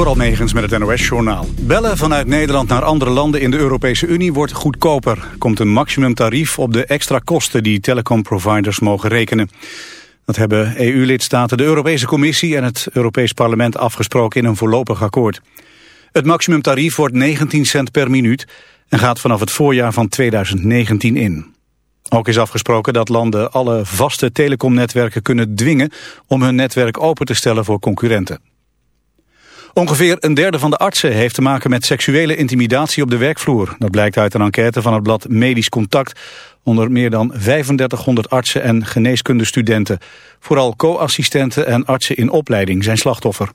Door Almegens met het NOS-journaal. Bellen vanuit Nederland naar andere landen in de Europese Unie wordt goedkoper. Er komt een maximumtarief op de extra kosten die telecomproviders mogen rekenen. Dat hebben EU-lidstaten, de Europese Commissie en het Europees Parlement afgesproken in een voorlopig akkoord. Het maximumtarief wordt 19 cent per minuut en gaat vanaf het voorjaar van 2019 in. Ook is afgesproken dat landen alle vaste telecomnetwerken kunnen dwingen om hun netwerk open te stellen voor concurrenten. Ongeveer een derde van de artsen heeft te maken met seksuele intimidatie op de werkvloer. Dat blijkt uit een enquête van het blad Medisch Contact onder meer dan 3500 artsen en geneeskundestudenten. Vooral co-assistenten en artsen in opleiding zijn slachtoffer.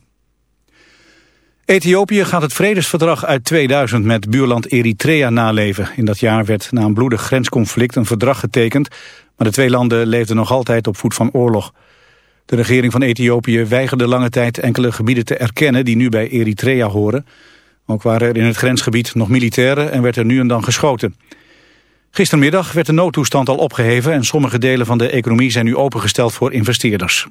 Ethiopië gaat het vredesverdrag uit 2000 met buurland Eritrea naleven. In dat jaar werd na een bloedig grensconflict een verdrag getekend, maar de twee landen leefden nog altijd op voet van oorlog. De regering van Ethiopië weigerde lange tijd enkele gebieden te erkennen die nu bij Eritrea horen. Ook waren er in het grensgebied nog militairen en werd er nu en dan geschoten. Gistermiddag werd de noodtoestand al opgeheven en sommige delen van de economie zijn nu opengesteld voor investeerders.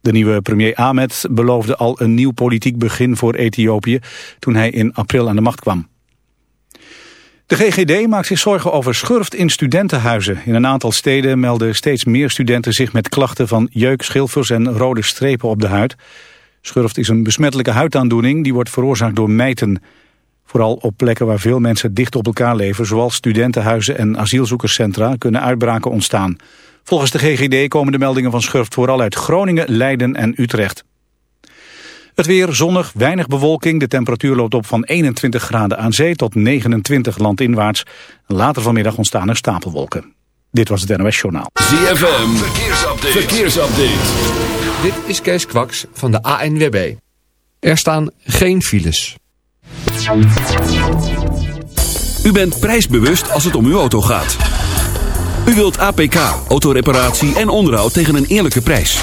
De nieuwe premier Ahmed beloofde al een nieuw politiek begin voor Ethiopië toen hij in april aan de macht kwam. De GGD maakt zich zorgen over schurft in studentenhuizen. In een aantal steden melden steeds meer studenten zich met klachten van jeuk, schilfers en rode strepen op de huid. Schurft is een besmettelijke huidaandoening die wordt veroorzaakt door mijten. Vooral op plekken waar veel mensen dicht op elkaar leven, zoals studentenhuizen en asielzoekerscentra, kunnen uitbraken ontstaan. Volgens de GGD komen de meldingen van schurft vooral uit Groningen, Leiden en Utrecht. Het weer zonnig, weinig bewolking. De temperatuur loopt op van 21 graden aan zee tot 29 landinwaarts. Later vanmiddag ontstaan er stapelwolken. Dit was het NOS Journaal. ZFM, verkeersupdate. verkeersupdate. Dit is Kees Kwaks van de ANWB. Er staan geen files. U bent prijsbewust als het om uw auto gaat. U wilt APK, autoreparatie en onderhoud tegen een eerlijke prijs.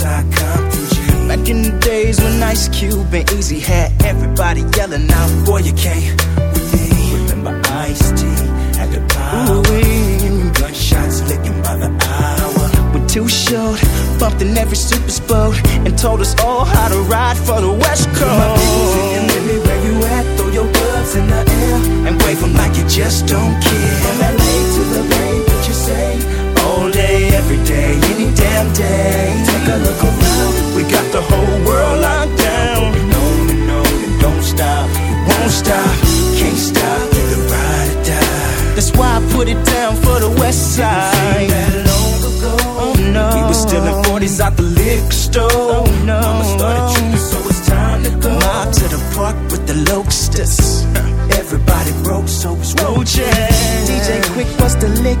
Eastside Compton G. Back in the days when Ice Cube and Eazy had everybody yelling out, Boy, you can't with me. Remember Ice T had the power. Ooh, gunshots licking by the hour. We're too short, bumped in every super boat, and told us all how to ride for the West Coast. My people's in Miami, where you at? Throw your gloves in the air and wave 'em like you just don't care. From LA to the Bay, what you say? All day, every day, any damn day. Take a look around, we got the whole world locked down. No, no, no, and don't stop, it won't stop, can't stop, either ride or die. That's why I put it down for the West Side. That long ago, oh no, we were still in 40s out the liquor store. Oh no, Mama started tripping, so it's time to go. Mob to the park with the locusts. Everybody broke, so it's roaches. DJ Quik was the lick,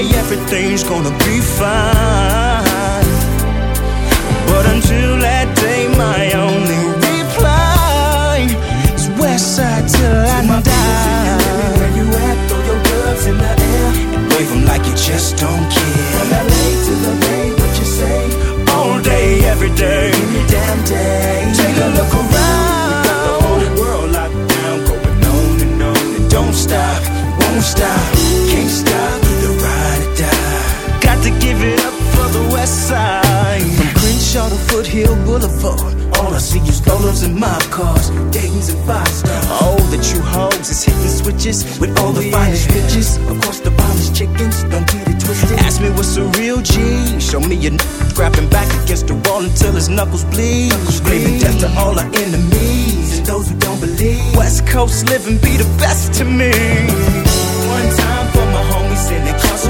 One everything's gonna be fine. But until that day, my only reply is Westside till I die. Where you at? Throw your gloves in the air and wave 'em like you just don't care. From LA to the Bay, what you say? All day, every day, any damn day. Take a look around. We got the whole world locked down, going on and on and don't stop, won't stop, can't stop, for the West Side. From Crenshaw to Foothill Boulevard, All I see is Rollers and mob cars, Dayton's and five stars. Oh, the true hoes is hitting switches with all the finest bitches. Course, the finest chickens, don't get it twisted. Ask me what's a real G. Show me a n- grabbing back against the wall until his knuckles bleed. Screaming death to all our enemies and those who don't believe. West Coast living be the best to me.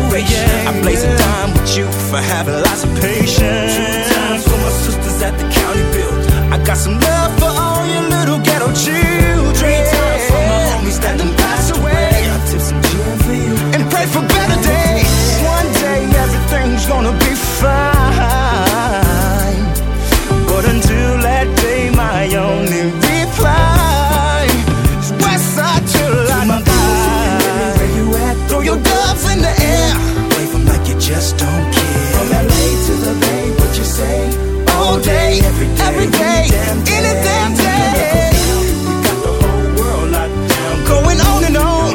Incarceration. I blaze a dime with you for having lots of patience. Two times for my sisters at the county build. I got some love for all your little ghetto children. Three times for my homies that done passed away. I tip some gin for you and pray for better days. One day everything's gonna be fine. Just don't care. From LA to the Bay, what you say? All day, every day, every day, any damn day. We got the whole world locked down, going on and on,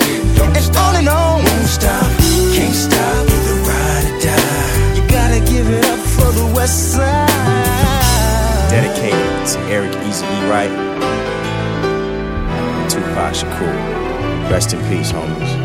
and on and on. Won't stop, can't stop, either ride or die. You gotta give it up for the West Side. Dedicated to Eric Eazy E. Wright and Tupac Shakur. Rest in peace, homies.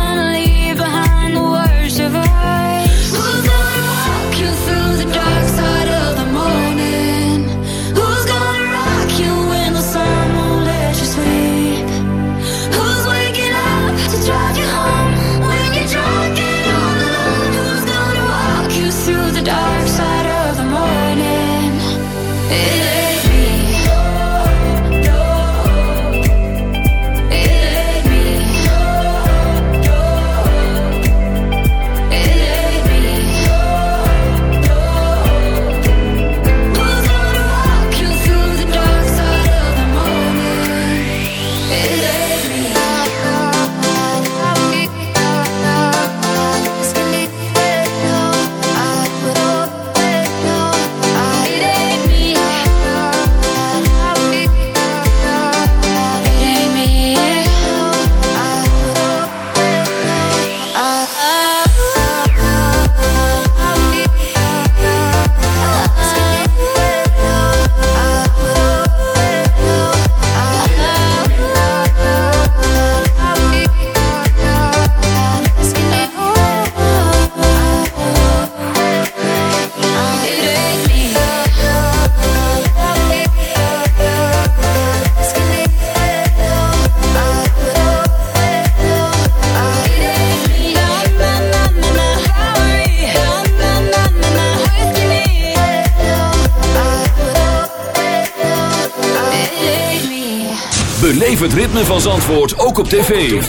het ritme van Zandvoort ook op tv.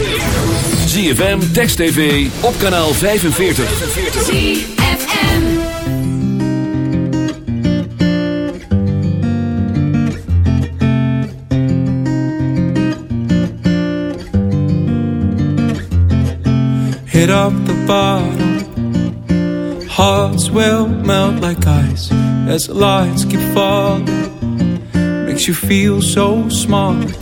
ZFM, Text TV, op kanaal 45. ZFM. Hit up the bottom. Hearts will melt like ice as the lights keep falling. Makes you feel so small again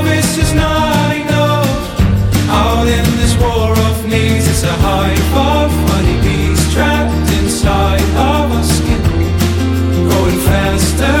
hive of honeybees trapped inside of our skin. Faster,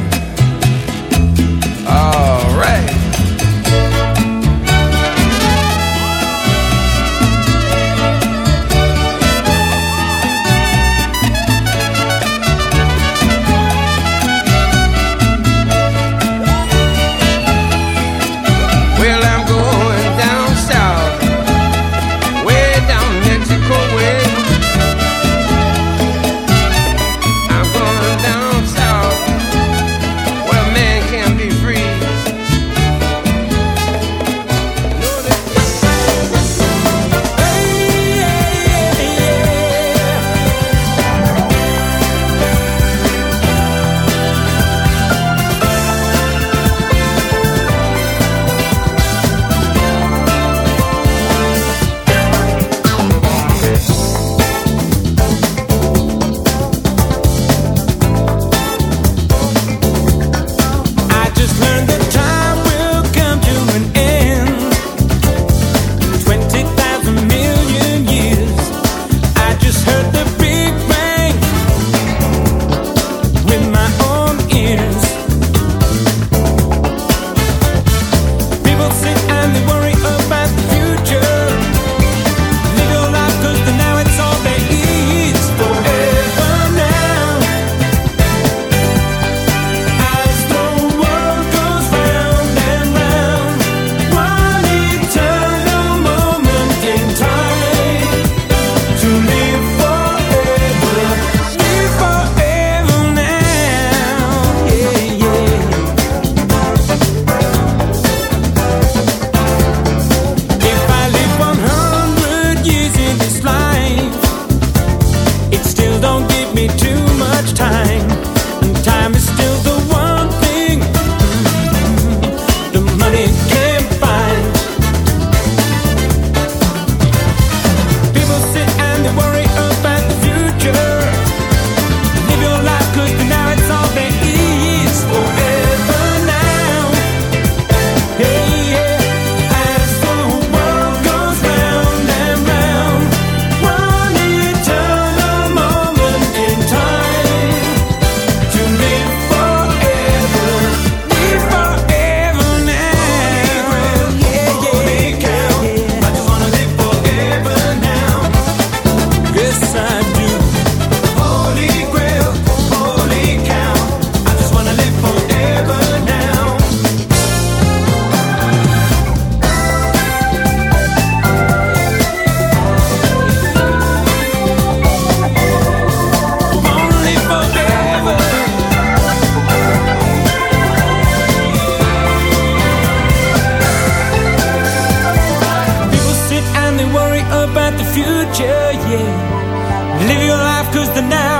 And worry about the future, yeah. Live your life 'cause the now,